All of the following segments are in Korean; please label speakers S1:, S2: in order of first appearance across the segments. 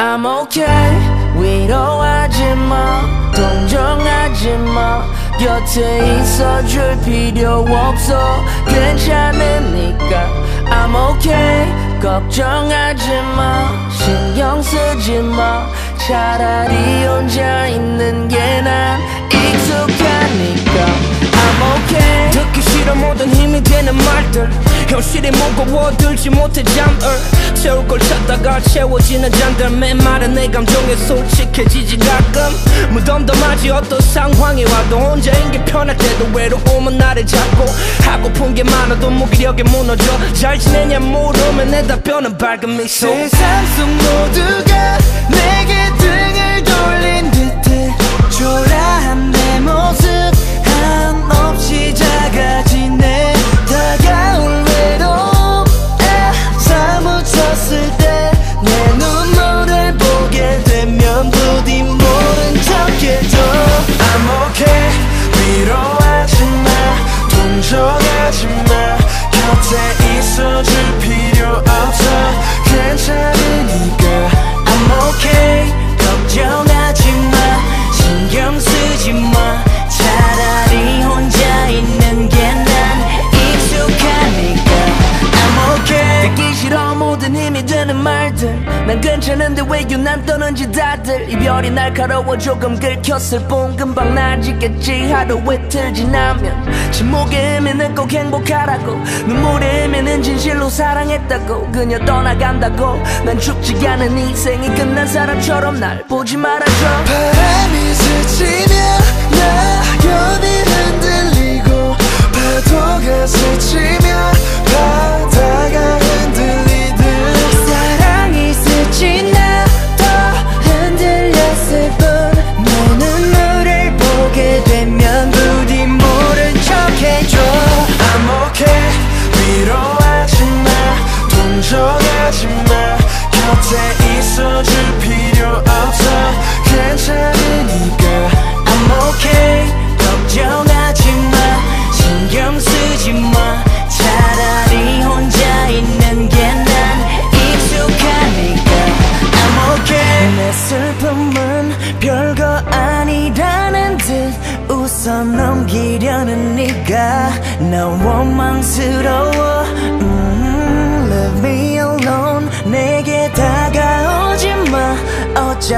S1: I'm okay 위로하지 마 동정하지 마. 곁에 있어줄 필요 없어 괜찮으니까. I'm okay 걱정하지 마 신경 쓰지 마. 차라리 혼자 있는 게 난 익숙하니까. I'm okay.
S2: 듣기 싫어 모든 힘이 되는 말들 현실이 무거워 들지 못해 잠을 채울 걸 찾다가 채워지는 잔들 맨마른 내 감정에 솔직해지지 가끔. 무덤덤하지 어떤 상황이 와도 혼자인 게 편할 때도 외로움은 나를 잡고 하고픈 게 많아도 무기력에 무너져 잘 지내냐 물으면 내 답변은 밝은 미소
S3: 세상 속 모두가
S1: 떠는지 다들 이별이 날카로워 조금 긁혔을 뿐 금방 나아지겠지. 하루 이틀 지나면 침묵의 의미는 꼭 행복하라고. 눈물의 의미는 진실로 사랑했다고. 그녀 떠나간다고. 난 죽지 않은 이 생이 끝난 사람처럼 날 보지 말아줘.
S3: 바람이 스치면 낙엽이 흔들리고 파도가 스치면 바다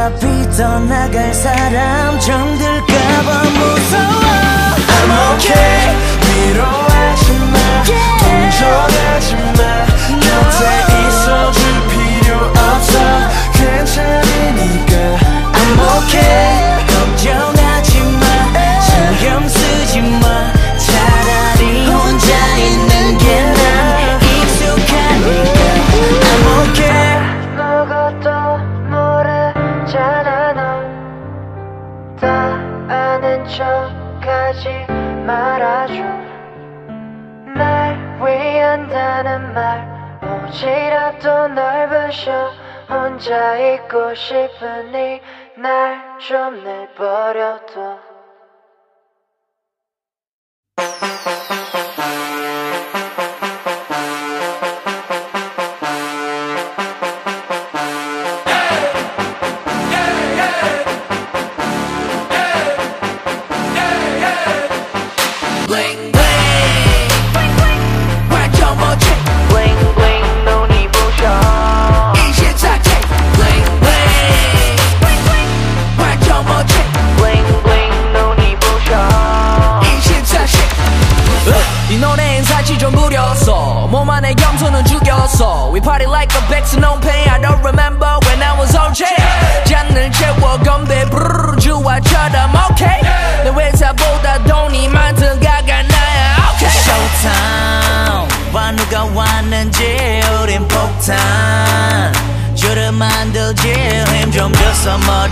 S3: 어차피 떠나갈 사람 정들
S4: 싶으니 날 좀 내버려둬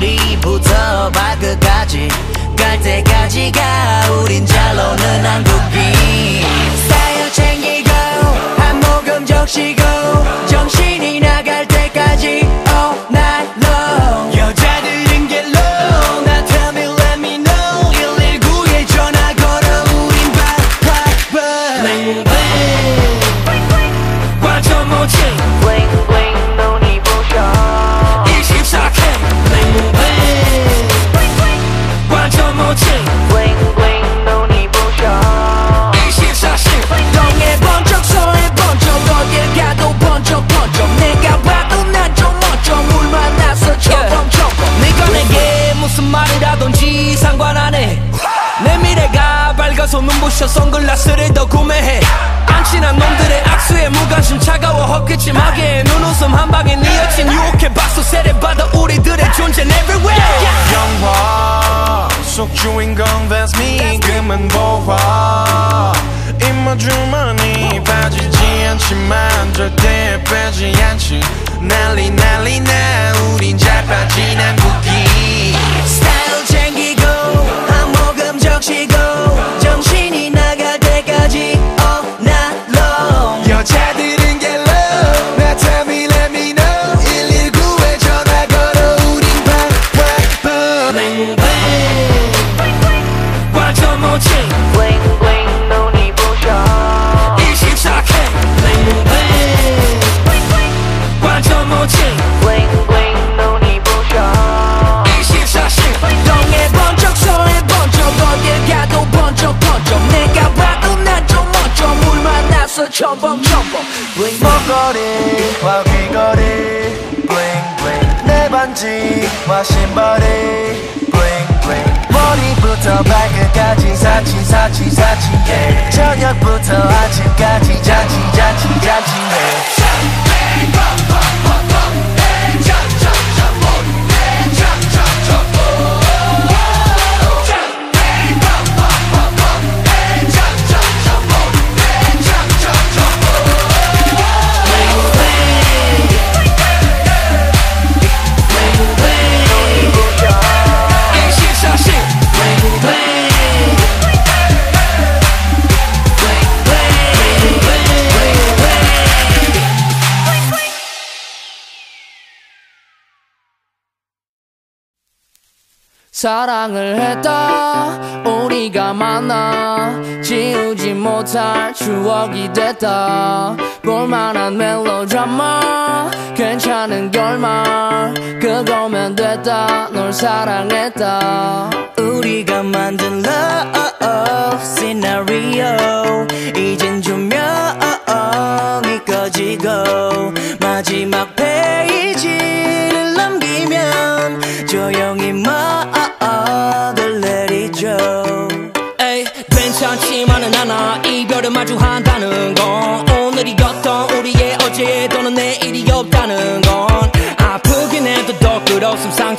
S3: 머리부터 발끝까지 갈 때까지가 우린 잘 노는 한국인 스타일 챙기고 한 모금 적시고 상관 안해내 미래가
S4: 밝아서 눈부셔
S2: 선글라스를 더 구매해. 안 친한 놈들의 악수에 무관심 차가워 헛기침하게. 눈웃음 한 방에 네 여친 유혹해 박수 세례받아 우리들의 존재는 everywhere
S5: 영화 속 주인공 that's me. 그만 보아 인마 주머니 빠지지 않지만 절대 빼지 않지. 난리 난리 나. 우린 잘 빠진 한국인
S3: 적시고 정신이 나갈 때까지
S5: 반지와 신발이 bling bling 머리부터 발끝까지 사치 사치 사치 yeah. 저녁부터 아침까지 잔치 잔치 잔치해
S1: 사랑을 했다. 우리가 만나 지우지 못할 추억이 됐다. 볼만한 멜로드라마 괜찮은 결말 그거면 됐다. 널 사랑했다.
S3: 우리가 만든 love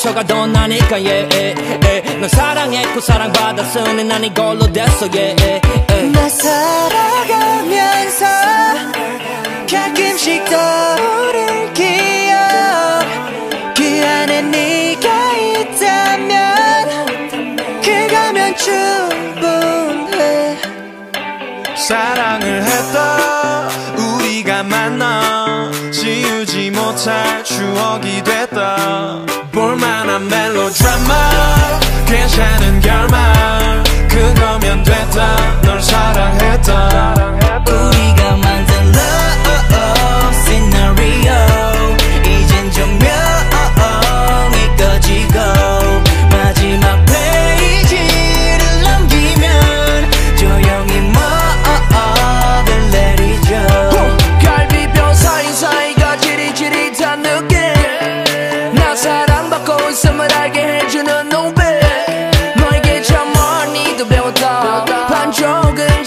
S2: 상처가 더 나니까 yeah, yeah, yeah. 널 사랑했고 사랑받았으니 난 이걸로 됐어 yeah, yeah, yeah.
S3: 나 살아가면서 가끔씩 떠오를 기억. 그 안에 네가 있다면 그거면 충분해.
S5: 사랑을 했다. 우리가 만나. 지우지 못할 추억이 됐다 드라마 괜찮은 결말. 그거면 됐다. 널 사랑했다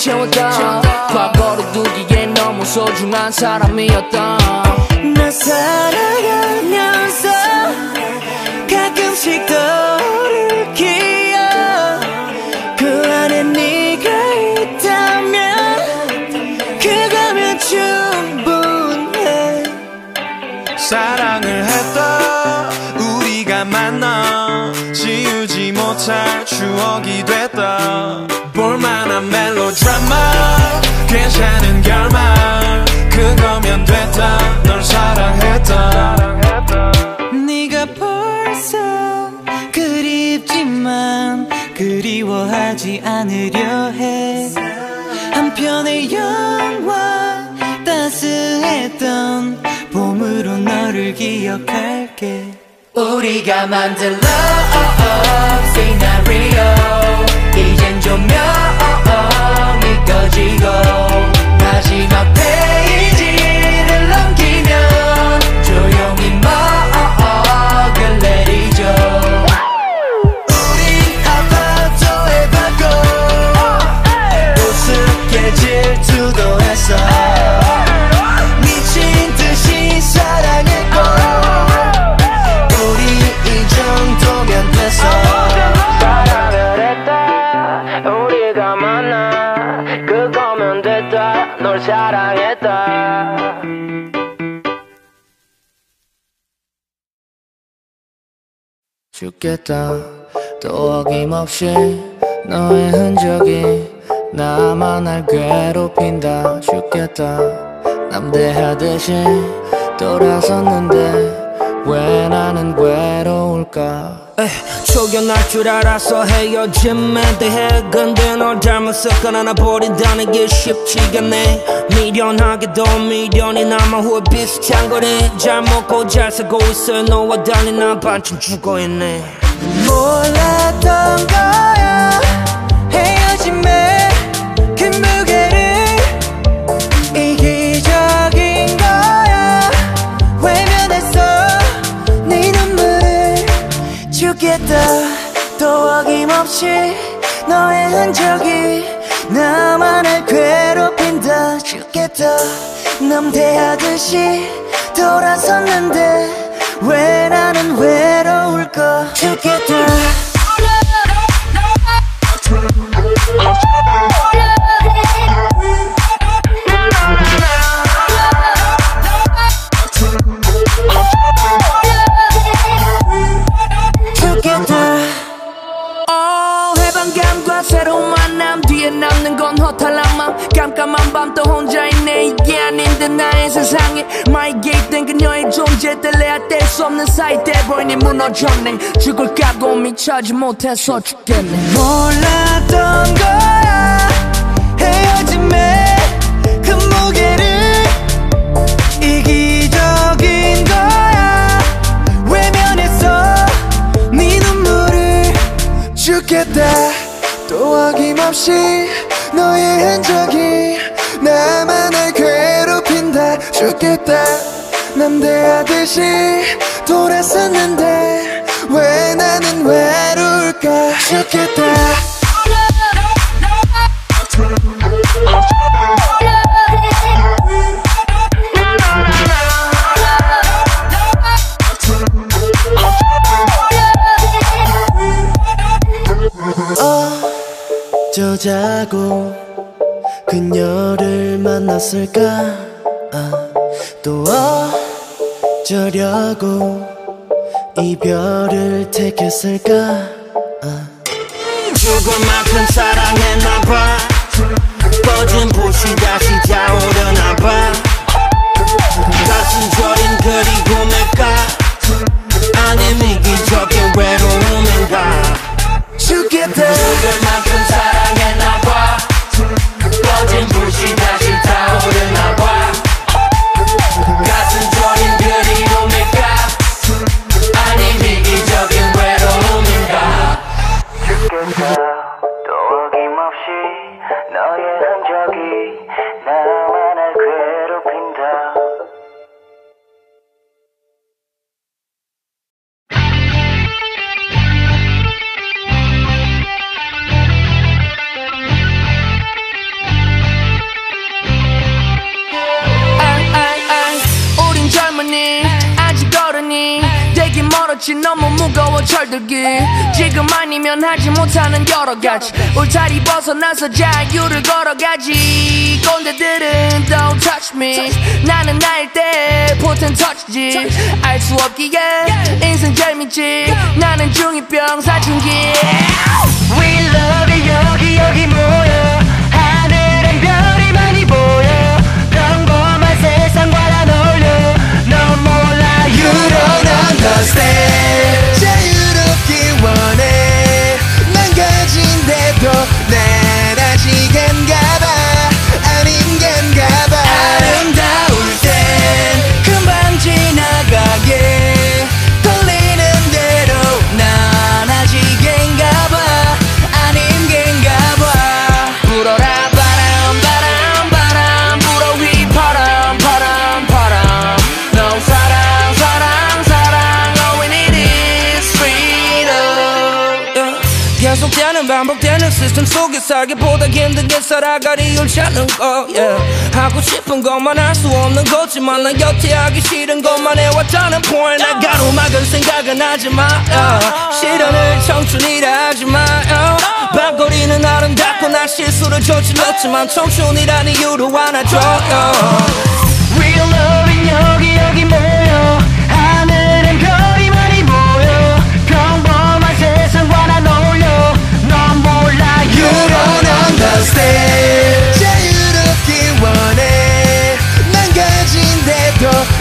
S1: 채웠다 과거를 두기에 너무 소중한 사람이었다
S3: 나 살아가면서 가끔씩 떠오를 기억. 그 안에 네가 있다면 그거면 충분해.
S5: 사랑을 했다 우리가 만나 지우지 못할 추억이 됐 괜찮은 결말. 그거면 됐다. 널 사랑했다.
S3: 네가 벌써 그립지만 그리워하지 않으려 해. 한편의 영화 따스했던 봄으로 너를 기억할게. 우리가 만든 love scenario. 이젠 조명이 꺼지고 사랑했다.
S1: 죽겠다. 또 어김없이 너의 흔적이 나만 날 괴롭힌다. 죽겠다. 남대하듯이 돌아섰는데 왜 나는 외로울까?
S2: 초견할 줄 알아서 헤어짐에 대해 근데 널 닮았을까 하나 버린다는 게 쉽지가 않네. 미련하게도 미련이 남아 후회 비슷한 거네. 잘 먹고 잘 살고 있어. 너와 달리 난 반쯤 죽어있네.
S3: 몰랐던 거야 없이 너의 흔적이 나만을 괴롭힌다 죽겠다. 남대하듯이 돌아섰는데 왜 나는 외로울까? 죽겠다
S1: 깜깜한 밤 또 혼자 있네. 이게 아닌데 나의 세상에 My gate 된 그녀의 존재 뗄래야 뗄 수 없는 사이 돼버리니 무너졌네. 죽을 각오 미쳐지 못해서 죽겠네.
S3: 몰랐던 거야. 헤어짐의 그 무게를 이기적인 거야. 외면했어 네 눈물을 죽겠다. 또 어김없이 너의 흔적이 나만을 괴롭힌다. 죽겠다. 남대하듯이 돌아섰는데 왜 나는 외로울까? 죽겠다 자고 그녀를 만났을까? 아, 또 어쩌려고 이별을 택했을까? 아.
S2: 죽을 만큼 사랑했나봐. 꺼진 불씨 다시 타오르나봐. 가슴 저린 그리움일까? 아님 이기적인 외로움인가?
S3: 죽겠다
S2: 죽을 만큼 사랑 했나
S1: 철들기. 지금 아니면 하지 못하는 여러 가지. 울타리 벗어나서 자유를 걸어가지. 꼰대들은 don't touch me. 나는 나일 때 포텐 터치지. 알 수 없기에 인생 재밌지. 나는 중2병 사춘기.
S3: We love you 여기 여기 모여. 하늘엔 별이 많이 보여. 평범한 세상과 난 어울려. 넌 몰라 You don't understand 원해. 난
S2: 반복되는 시스템 속에 살기보다 힘들게 살아가리 이유를 찾는 거 yeah. 하고 싶은 것만 할 수 없는 거지만 난 여태 하기 싫은 것만 해왔다는 point 나 가로막은 생각은 하지마. 시련을 청춘이라 하지마 yeah. 밤거리는 아름답고 나 실수를 저질렀지만 청춘이란 이유로 안아줘 yeah.
S3: Real love인 여기 여기 모 Wednesday じゃあ喜をね。何か人でと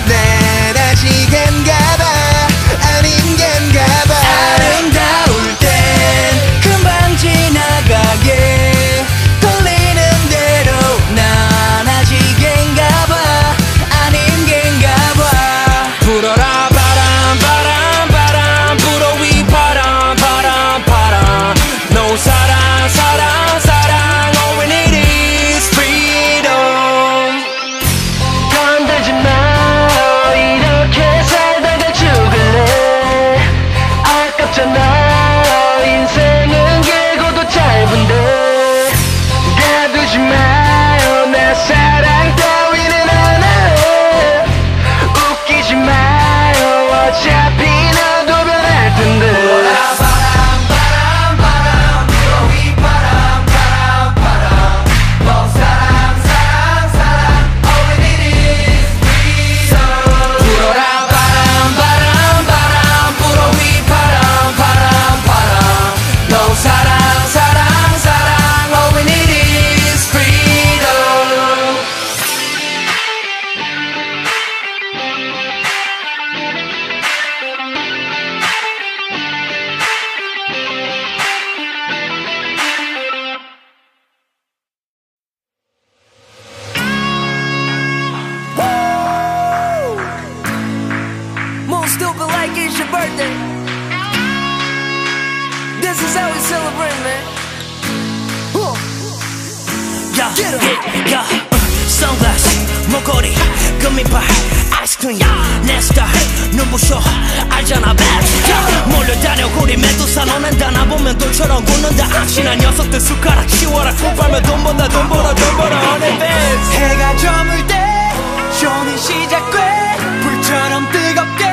S3: stupid like it's your
S2: birthday. This is how we celebrate, man.
S3: Yeah, Get yeah, yeah. Sunglasses, 목걸이, 금이발, 아이스크림, 내스타, 눈부셔, 알잖아, bad. 몰려다녀, 우리 메두사 너는다. 나 보면 돌처럼 굳는다. 악신한 녀석들 숟가락 치워라. 코 빨면 돈 번다, 돈 벌어, 돈 벌어,
S1: on it, bitch. 해가 저물 때, 쇼는 시작돼. 불처럼 뜨겁게.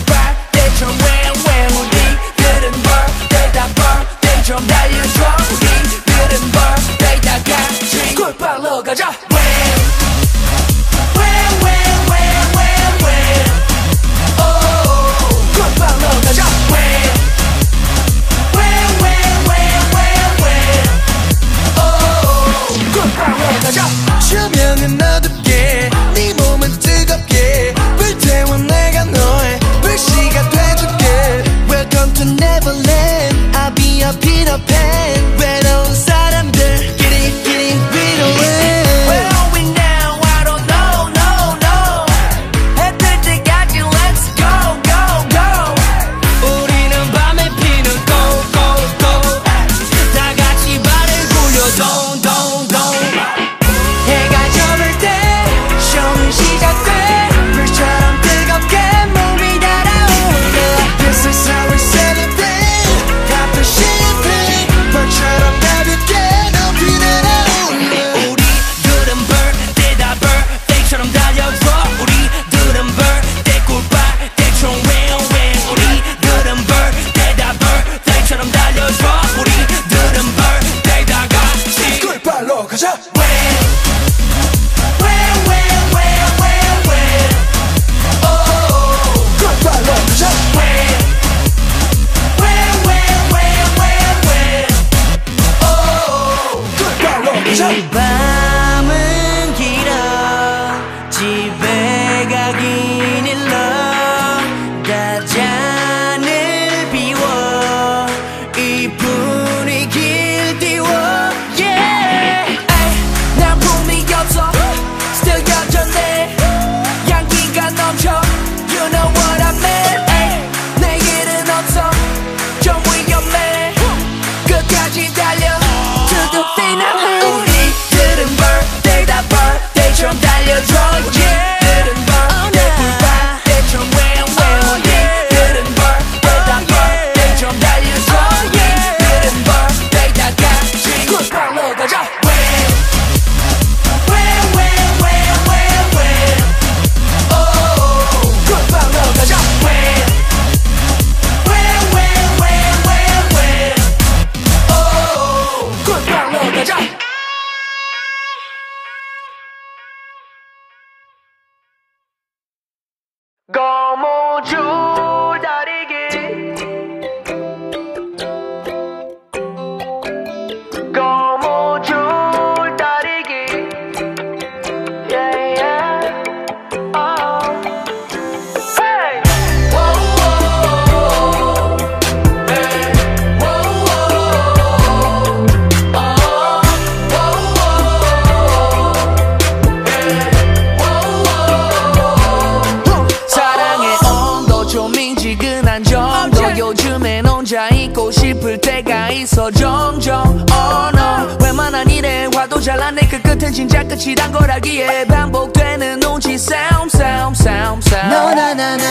S2: 진짜 끝이란 거라기에 반복되는 눈치. 싸움 싸움 싸움 싸움
S1: 너나 나나.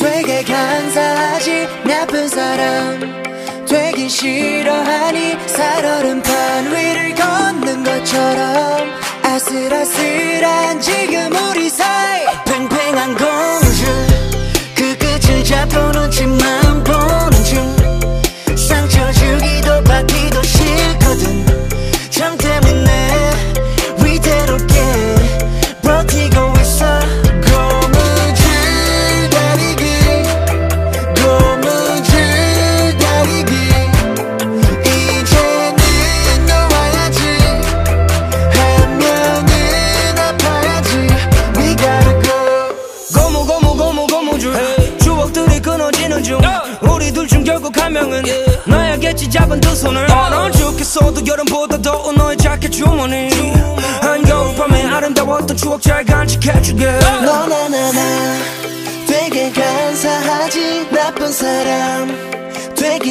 S1: 되게 감사하지 나쁜 사람. 되게 싫어하니 살얼음판 위를 걷는 것처럼. 아슬아슬한 지금 우리 사이.
S3: 팽팽한 공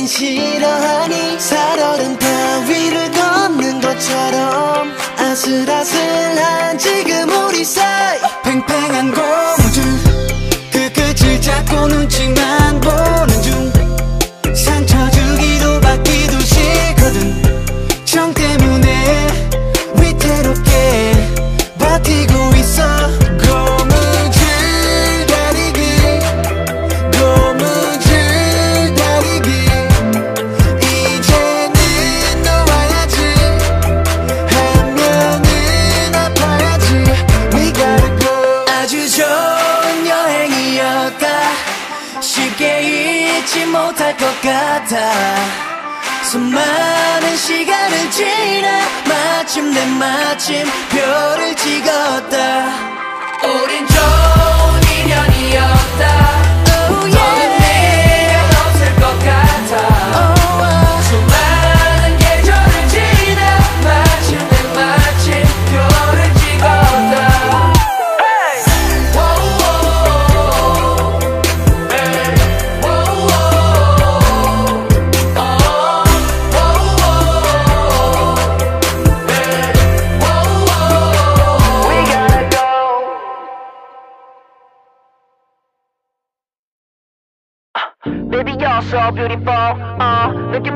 S3: 싫어하니 살얼음 다 위를 걷는 것처럼 아슬아슬한 지금 우리 사이. 팽팽한 고무줄 그 끝을 잡고 눈치만 보는 중. 상처 주기도 받기도 싫거든. 수많은 시간을 지나 마침내 마침 별을 찍었다. 우린
S1: 좀 beauty